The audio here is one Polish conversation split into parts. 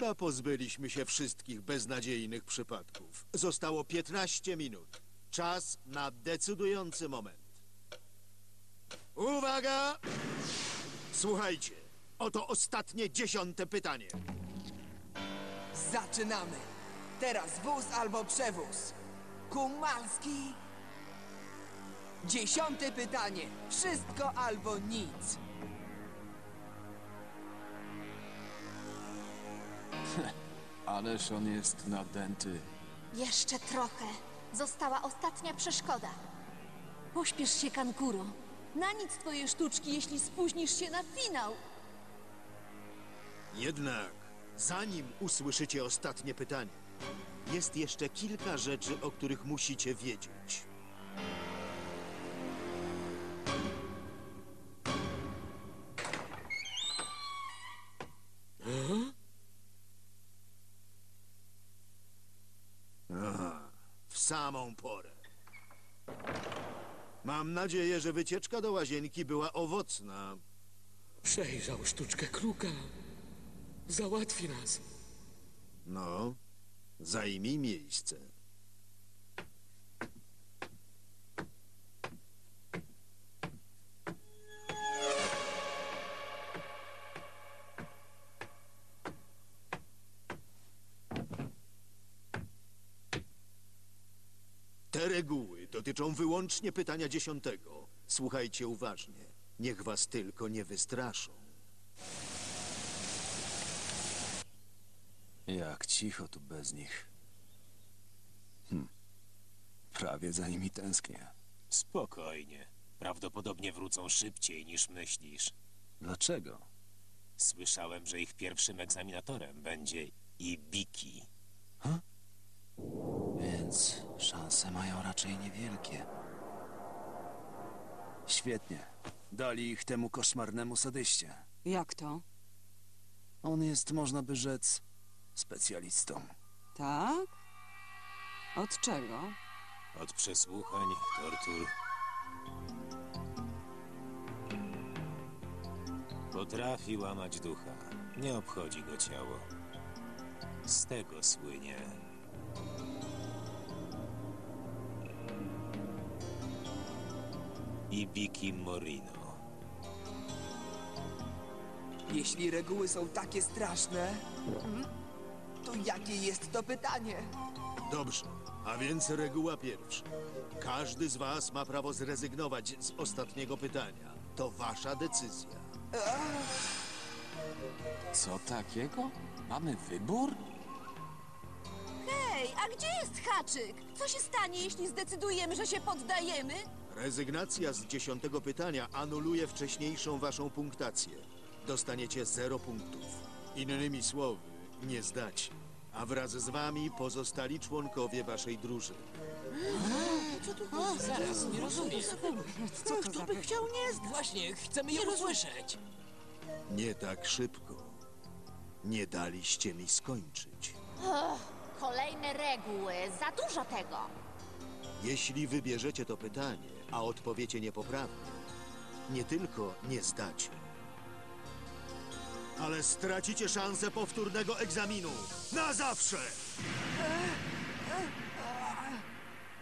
Chyba pozbyliśmy się wszystkich beznadziejnych przypadków. Zostało 15 minut. Czas na decydujący moment. Uwaga! Słuchajcie, oto ostatnie dziesiąte pytanie. Zaczynamy. Teraz wóz albo przewóz. Kumalski. Dziesiąte pytanie. Wszystko albo nic. Ależ on jest nadęty. Jeszcze trochę. Została ostatnia przeszkoda. Pośpiesz się, Kankuro. Na nic twoje sztuczki, jeśli spóźnisz się na finał. Jednak, zanim usłyszycie ostatnie pytanie, jest jeszcze kilka rzeczy, o których musicie wiedzieć. Samą porę. Mam nadzieję, że wycieczka do łazienki była owocna. Przejrzał sztuczkę kruka. Załatwi nas. No, zajmij miejsce. Dotyczą wyłącznie pytania dziesiątego. Słuchajcie uważnie. Niech was tylko nie wystraszą. Jak cicho tu bez nich. Hm. Prawie za nimi tęsknię. Spokojnie. Prawdopodobnie wrócą szybciej niż myślisz. Dlaczego? Słyszałem, że ich pierwszym egzaminatorem będzie Ibiki. Więc szanse mają raczej niewielkie. Świetnie. Dali ich temu koszmarnemu sadyście. Jak to? On jest, można by rzec, specjalistą. Tak? Od czego? Od przesłuchań, tortur. Potrafi łamać ducha. Nie obchodzi go ciało. Z tego słynie. Ibiki Morino. Jeśli reguły są takie straszne, to jakie jest to pytanie? Dobrze, a więc reguła pierwsza. Każdy z was ma prawo zrezygnować z ostatniego pytania. To wasza decyzja. Co takiego? Mamy wybór? Hej, a gdzie jest haczyk? Co się stanie, jeśli zdecydujemy, że się poddajemy? Rezygnacja z dziesiątego pytania anuluje wcześniejszą waszą punktację. Dostaniecie zero punktów. Innymi słowy, nie zdacie. A wraz z wami pozostali członkowie waszej drużyny. Zaraz, nie rozumiem. Co to by chciał nie Właśnie, chcemy je usłyszeć. Nie tak szybko. Nie daliście mi skończyć. Kolejne reguły. Za dużo tego. Jeśli wybierzecie to pytanie, a odpowiecie niepoprawnie, nie tylko nie zdacie, ale stracicie szansę powtórnego egzaminu. Na zawsze!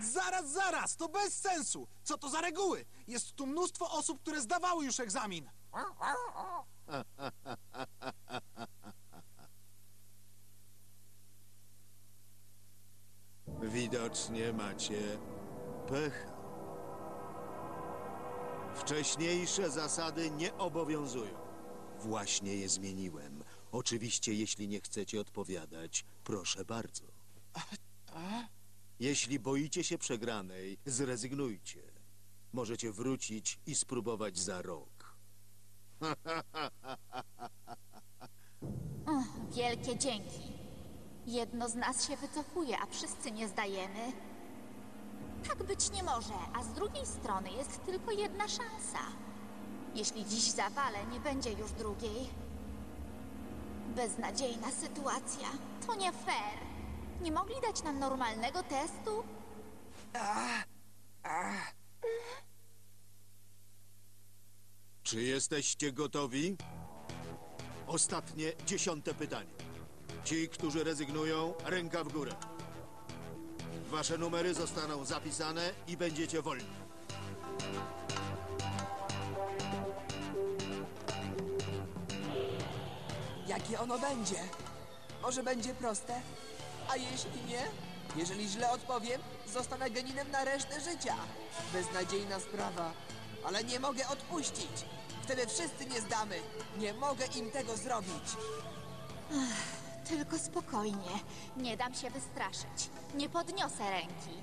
Zaraz, zaraz, to bez sensu. Co to za reguły? Jest tu mnóstwo osób, które zdawały już egzamin. Widocznie macie pecha. Wcześniejsze zasady nie obowiązują. Właśnie je zmieniłem. Oczywiście, jeśli nie chcecie odpowiadać, proszę bardzo. Jeśli boicie się przegranej, zrezygnujcie. Możecie wrócić i spróbować za rok. Wielkie dzięki. Jedno z nas się wycofuje, a wszyscy nie zdajemy. Tak być nie może, a z drugiej strony jest tylko jedna szansa. Jeśli dziś zawalę, nie będzie już drugiej. Beznadziejna sytuacja. To nie fair. Nie mogli dać nam normalnego testu? Czy jesteście gotowi? Ostatnie, dziesiąte pytanie. Ci, którzy rezygnują, ręka w górę. Wasze numery zostaną zapisane i będziecie wolni. Jakie ono będzie? Może będzie proste? A jeśli nie? Jeżeli źle odpowiem, zostanę geninem na resztę życia. Beznadziejna sprawa. Ale nie mogę odpuścić. Wtedy wszyscy nie zdamy. Nie mogę im tego zrobić. Tylko spokojnie. Nie dam się wystraszyć. Nie podniosę ręki.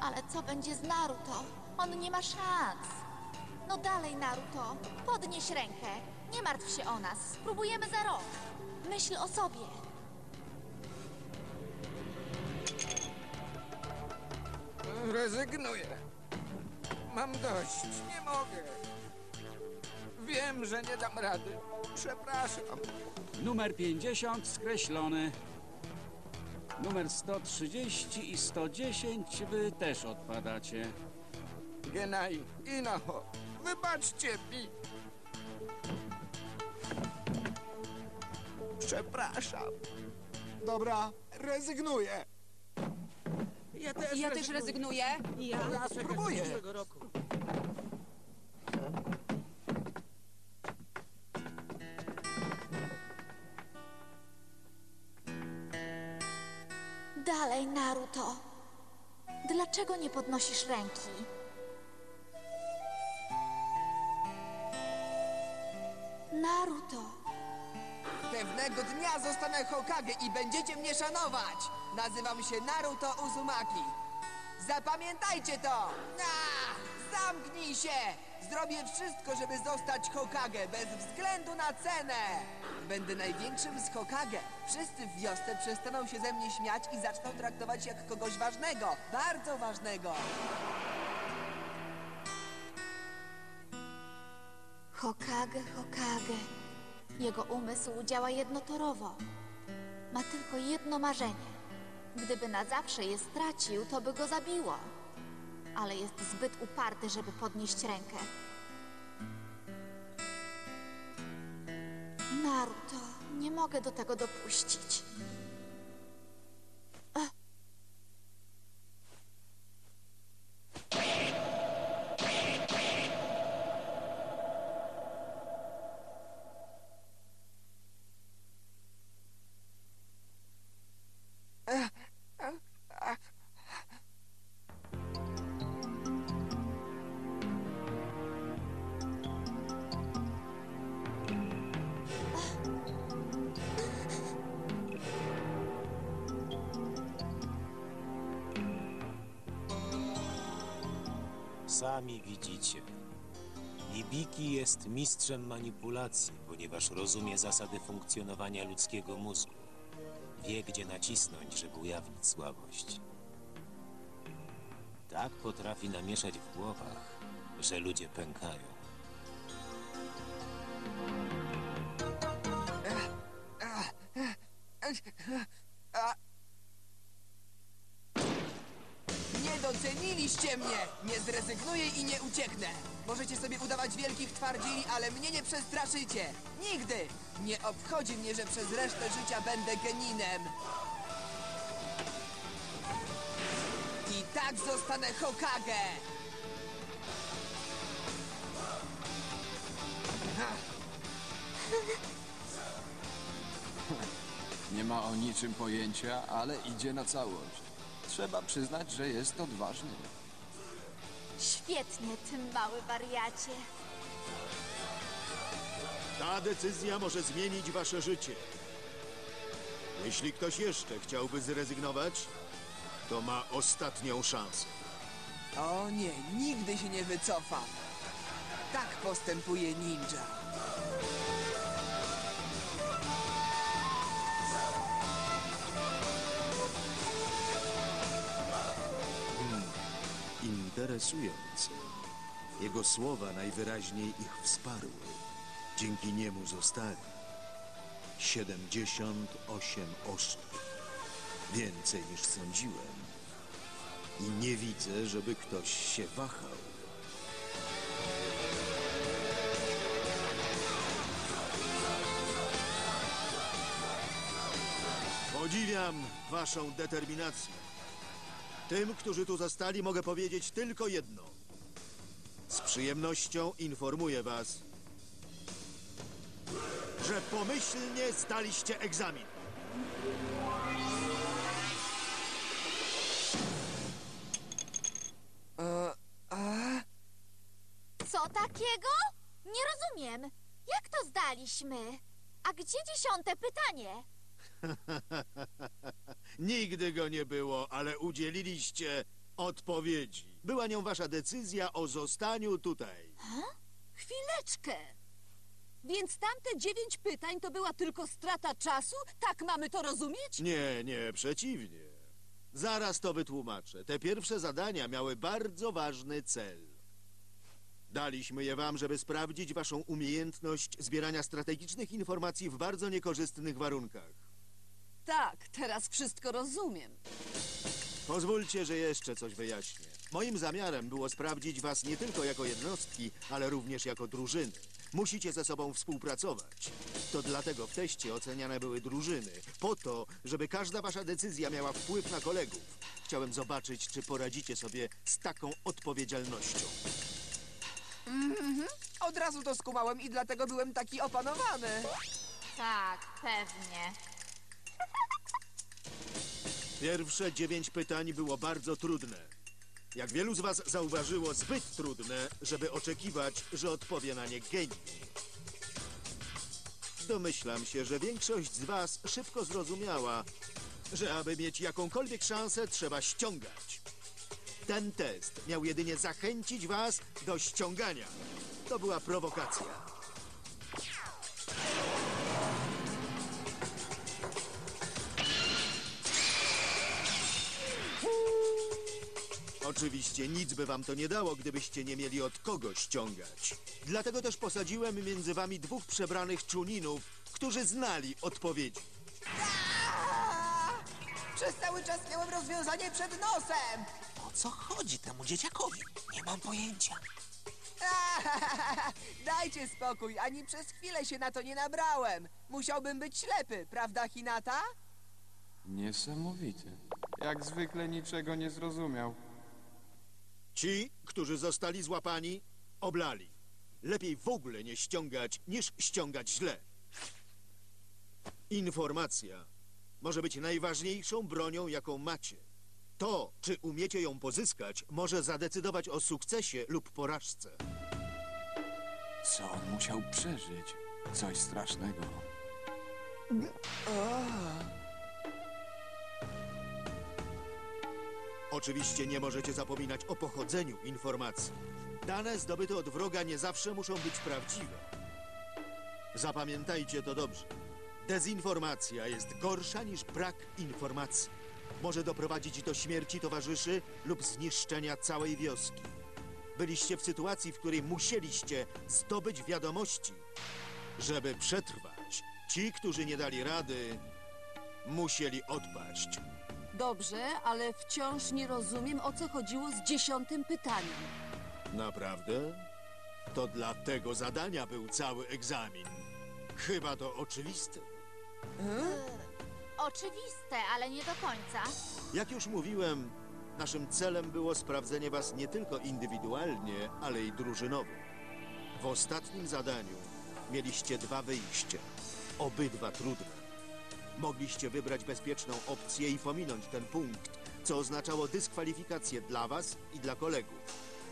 Ale co będzie z Naruto? On nie ma szans. No dalej, Naruto. Podnieś rękę. Nie martw się o nas. Spróbujemy za rok. Myśl o sobie. Rezygnuję. Mam dość. Nie mogę. Wiem, że nie dam rady. Przepraszam. Numer 50 skreślony. Numer 130 i 110 wy też odpadacie. Genai, Inaho, wybaczcie mi. Przepraszam. Dobra, rezygnuję. Ja też, Ja też rezygnuję. Ja spróbuję. roku. Naruto. Dlaczego nie podnosisz ręki? Naruto. Pewnego dnia zostanę Hokage i będziecie mnie szanować. Nazywam się Naruto Uzumaki. Zapamiętajcie to! A, zamknij się! Zrobię wszystko, żeby zostać Hokage, bez względu na cenę! Będę największym z Hokage. Wszyscy w wiosce przestaną się ze mnie śmiać i zaczną traktować jak kogoś ważnego. Bardzo ważnego. Hokage, Hokage. Jego umysł działa jednotorowo. Ma tylko jedno marzenie. Gdyby na zawsze je stracił, to by go zabiło. Ale jest zbyt uparty, żeby podnieść rękę. Naruto, nie mogę do tego dopuścić. Sami widzicie. Ibiki jest mistrzem manipulacji, ponieważ rozumie zasady funkcjonowania ludzkiego mózgu. Wie, gdzie nacisnąć, żeby ujawnić słabość. Tak potrafi namieszać w głowach, że ludzie pękają. Doceniliście mnie! Nie zrezygnuję i nie ucieknę! Możecie sobie udawać wielkich twardzieli, ale mnie nie przestraszycie! Nigdy! Nie obchodzi mnie, że przez resztę życia będę geninem! I tak zostanę Hokage! Nie ma o niczym pojęcia, ale idzie na całość. Trzeba przyznać, że jest odważny. Świetnie, ty mały wariacie. Ta decyzja może zmienić wasze życie. Jeśli ktoś jeszcze chciałby zrezygnować, to ma ostatnią szansę. O nie, nigdy się nie wycofam! Tak postępuje ninja. Interesujące. Jego słowa najwyraźniej ich wsparły. Dzięki niemu zostali 78 oszczep. Więcej niż sądziłem. I nie widzę, żeby ktoś się wahał. Podziwiam waszą determinację. Tym, którzy tu zostali, mogę powiedzieć tylko jedno. Z przyjemnością informuję was, że pomyślnie zdaliście egzamin. Co takiego? Nie rozumiem. Jak to zdaliśmy? A gdzie dziesiąte pytanie? Nigdy go nie było, ale udzieliliście odpowiedzi. Była nią wasza decyzja o zostaniu tutaj. Chwileczkę! Więc tamte dziewięć pytań to była tylko strata czasu? Tak mamy to rozumieć? Nie, nie, przeciwnie. Zaraz to wytłumaczę. Te pierwsze zadania miały bardzo ważny cel. Daliśmy je wam, żeby sprawdzić waszą umiejętność zbierania strategicznych informacji w bardzo niekorzystnych warunkach. Tak, teraz wszystko rozumiem. Pozwólcie, że jeszcze coś wyjaśnię. Moim zamiarem było sprawdzić was nie tylko jako jednostki, ale również jako drużyny. Musicie ze sobą współpracować. To dlatego w teście oceniane były drużyny, po to, żeby każda wasza decyzja miała wpływ na kolegów. Chciałem zobaczyć, czy poradzicie sobie z taką odpowiedzialnością. Od razu to skumałem i dlatego byłem taki opanowany. Tak, pewnie. Pierwsze dziewięć pytań było bardzo trudne. Jak wielu z was zauważyło, zbyt trudne, żeby oczekiwać, że odpowie na nie genii. Domyślam się, że większość z was szybko zrozumiała, że aby mieć jakąkolwiek szansę, trzeba ściągać. Ten test miał jedynie zachęcić was do ściągania. To była prowokacja. Oczywiście nic by wam to nie dało, gdybyście nie mieli od kogo ściągać. Dlatego też posadziłem między wami dwóch przebranych czuninów, którzy znali odpowiedzi. Przez cały czas miałem rozwiązanie przed nosem. O co chodzi temu dzieciakowi? Nie mam pojęcia. Dajcie spokój, ani przez chwilę się na to nie nabrałem. Musiałbym być ślepy, prawda, Hinata? Niesamowity. Jak zwykle niczego nie zrozumiał. Ci, którzy zostali złapani, oblali. Lepiej w ogóle nie ściągać, niż ściągać źle. Informacja może być najważniejszą bronią, jaką macie. To, czy umiecie ją pozyskać, może zadecydować o sukcesie lub porażce. Co on musiał przeżyć? Coś strasznego. Oczywiście nie możecie zapominać o pochodzeniu informacji. Dane zdobyte od wroga nie zawsze muszą być prawdziwe. Zapamiętajcie to dobrze. Dezinformacja jest gorsza niż brak informacji. Może doprowadzić do śmierci towarzyszy lub zniszczenia całej wioski. Byliście w sytuacji, w której musieliście zdobyć wiadomości, żeby przetrwać. Ci, którzy nie dali rady, musieli odpaść. Dobrze, ale wciąż nie rozumiem, o co chodziło z dziesiątym pytaniem. Naprawdę? To dla tego zadania był cały egzamin. Chyba to oczywiste. Oczywiste, ale nie do końca. Jak już mówiłem, naszym celem było sprawdzenie was nie tylko indywidualnie, ale i drużynowo. W ostatnim zadaniu mieliście dwa wyjścia, obydwa trudne. Mogliście wybrać bezpieczną opcję i pominąć ten punkt, co oznaczało dyskwalifikację dla was i dla kolegów.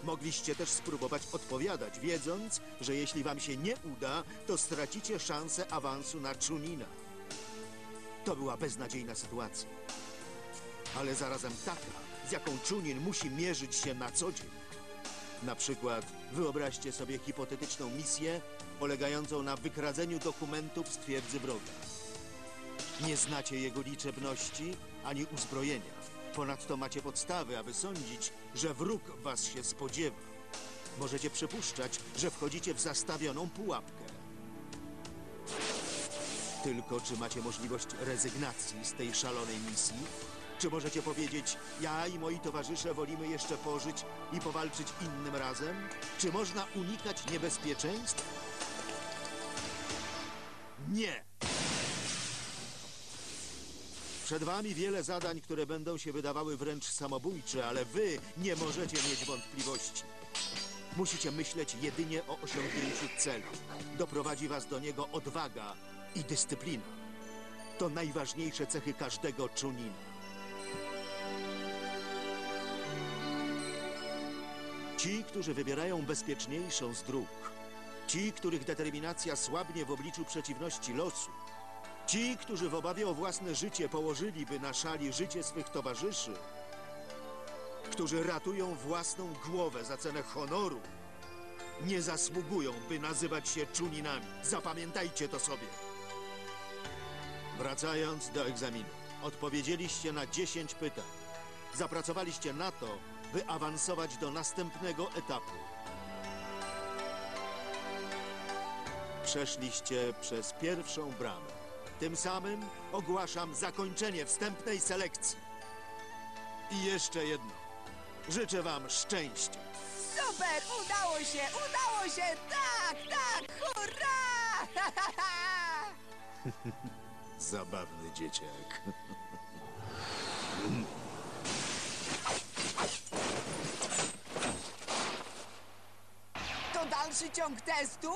Mogliście też spróbować odpowiadać, wiedząc, że jeśli wam się nie uda, to stracicie szansę awansu na Chunina. To była beznadziejna sytuacja. Ale zarazem taka, z jaką Chunin musi mierzyć się na co dzień. Na przykład wyobraźcie sobie hipotetyczną misję polegającą na wykradzeniu dokumentów z twierdzy wroga. Nie znacie jego liczebności ani uzbrojenia. Ponadto macie podstawy, aby sądzić, że wróg was się spodziewa. możecie przypuszczać, że wchodzicie w zastawioną pułapkę. Tylko czy macie możliwość rezygnacji z tej szalonej misji? Czy możecie powiedzieć, ja i moi towarzysze wolimy jeszcze pożyć i powalczyć innym razem? Czy można unikać niebezpieczeństw? Nie! Przed wami wiele zadań, które będą się wydawały wręcz samobójcze, ale wy nie możecie mieć wątpliwości. Musicie myśleć jedynie o osiągnięciu celu. Doprowadzi was do niego odwaga i dyscyplina. To najważniejsze cechy każdego czunina. Ci, którzy wybierają bezpieczniejszą z dróg, ci, których determinacja słabnie w obliczu przeciwności losu, ci, którzy w obawie o własne życie położyliby na szali życie swych towarzyszy, którzy ratują własną głowę za cenę honoru, nie zasługują, by nazywać się czuninami. Zapamiętajcie to sobie. Wracając do egzaminu, odpowiedzieliście na 10 pytań. Zapracowaliście na to, by awansować do następnego etapu. Przeszliście przez pierwszą bramę. Tym samym ogłaszam zakończenie wstępnej selekcji. I jeszcze jedno. Życzę wam szczęścia. Super! Udało się! Udało się! Tak, tak! Hurra! Zabawny dzieciak. To dalszy ciąg testu?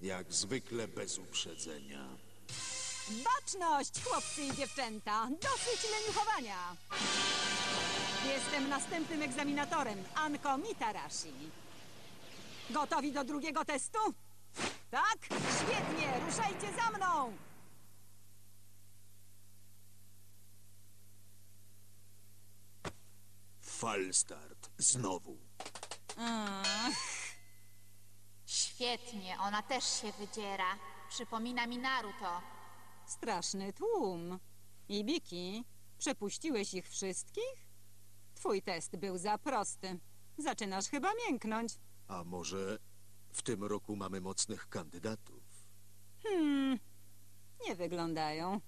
Jak zwykle bez uprzedzenia. Baczność, chłopcy i dziewczęta! Dosyć leniuchowania! Jestem następnym egzaminatorem, Anko Mitarashi. Gotowi do drugiego testu? Tak? Świetnie! Ruszajcie za mną! Falstart. Znowu. Świetnie, ona też się wydziera. Przypomina mi Naruto. Straszny tłum. I Biki, przepuściłeś ich wszystkich? Twój test był za prosty. Zaczynasz chyba mięknąć. A może w tym roku mamy mocnych kandydatów? Hmm, nie wyglądają.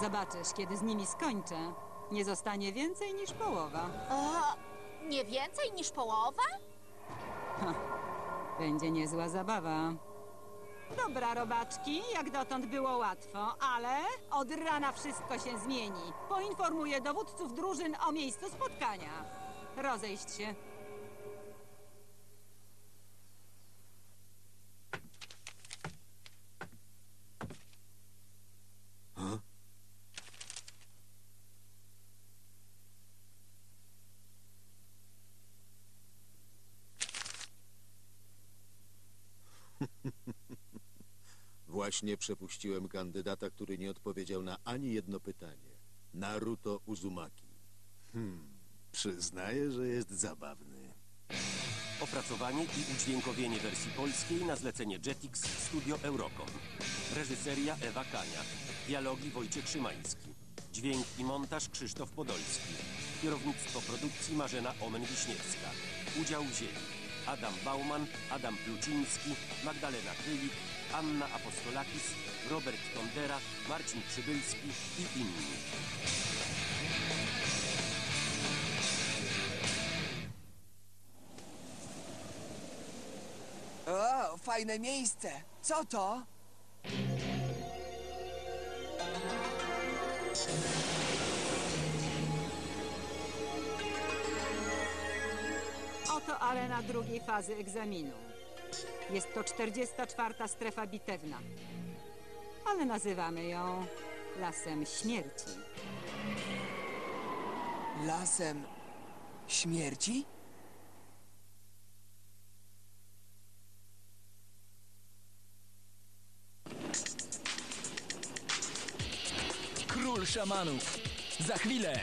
Zobaczysz, kiedy z nimi skończę. Nie zostanie więcej niż połowa. O, nie więcej niż połowa? Będzie niezła zabawa. Dobra, robaczki, jak dotąd było łatwo, ale od rana wszystko się zmieni. Poinformuję dowódców drużyn o miejscu spotkania. Rozejść się. Właśnie przepuściłem kandydata, który nie odpowiedział na ani jedno pytanie. Naruto Uzumaki. Hmm, przyznaję, że jest zabawny. Opracowanie i udźwiękowienie wersji polskiej na zlecenie Jetix Studio Eurocom. Reżyseria Ewa Kania. Dialogi Wojciech Szymański. Dźwięk i montaż Krzysztof Podolski. Kierownictwo produkcji Marzena Omen-Wiśniewska. Udział wzięli Adam Bauman, Adam Pluciński, Magdalena Krylik, Anna Apostolakis, Robert Tondera, Marcin Przybylski i inni. O, fajne miejsce. Co to? Oto arena drugiej fazy egzaminu. Jest to 44. strefa bitewna. Ale nazywamy ją Lasem Śmierci. Lasem śmierci? Król szamanów. Za chwilę